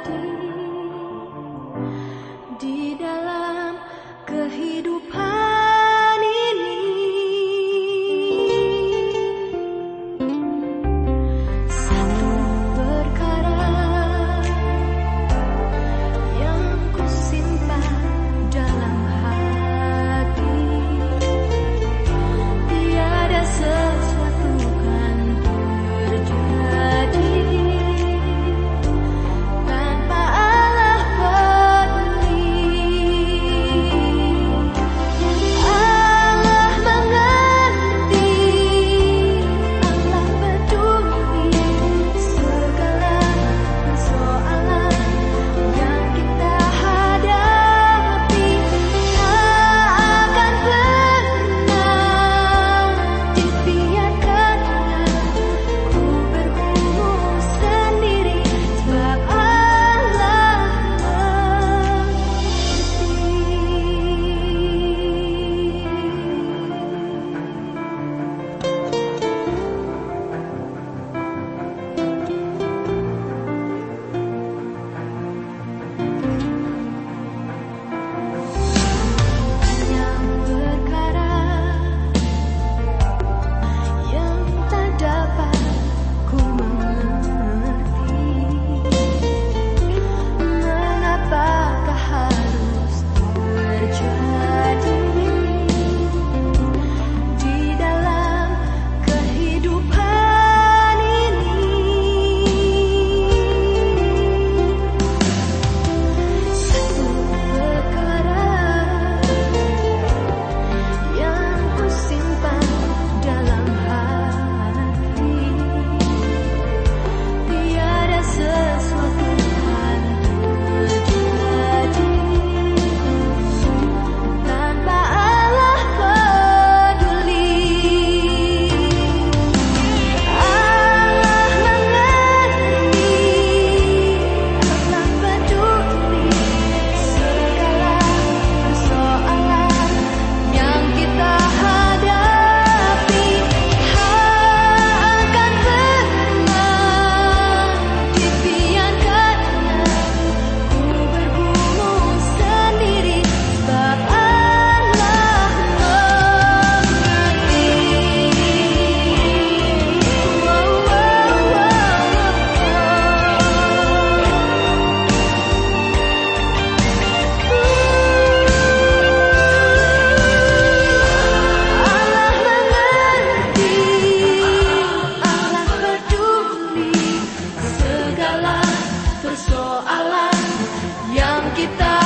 terjadi た